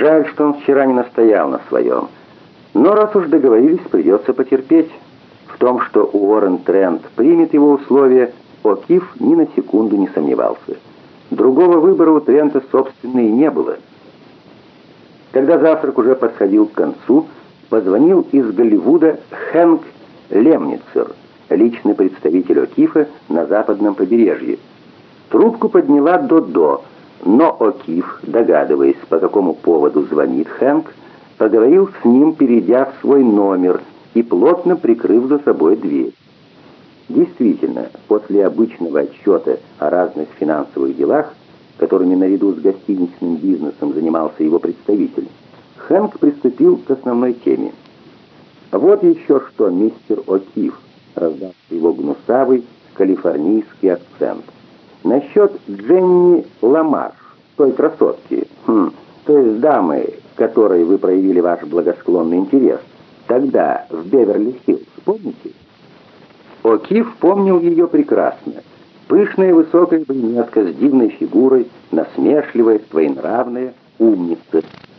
Жаль, что он вчера не настоял на своем. Но раз уж договорились, придется потерпеть. В том, что Уоррен Трент примет его условия, О'Кив ни на секунду не сомневался. Другого выбора у Трента, собственно, и не было. Когда завтрак уже подходил к концу, позвонил из Голливуда Хэнк Лемницер, личный представитель О'Кифа на западном побережье. Трубку подняла Додо, но О'Киф, догадываясь, по какому поводу звонит Хэнк, поговорил с ним, перейдя в свой номер и плотно прикрыв за собой дверь. Действительно, после обычного отчета о разных финансовых делах, которыми наряду с гостиничным бизнесом занимался его представитель, Хэнк приступил к основной теме. «Вот еще что, мистер О'Кив», — раздался его гнусавый калифорнийский акцент. «Насчет Дженни Ламарш, той красотки, хм, то есть дамы, которой вы проявили ваш благосклонный интерес, тогда в Беверли-Хиллз, помните?» О'Кив помнил ее прекрасно. Пышная высокая брюнетка с дивной фигурой, насмешливая, своенравная, умница —